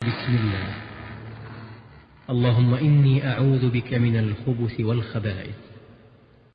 بسم الله. اللهم إني أعوذ بك من الخبث والخبائث.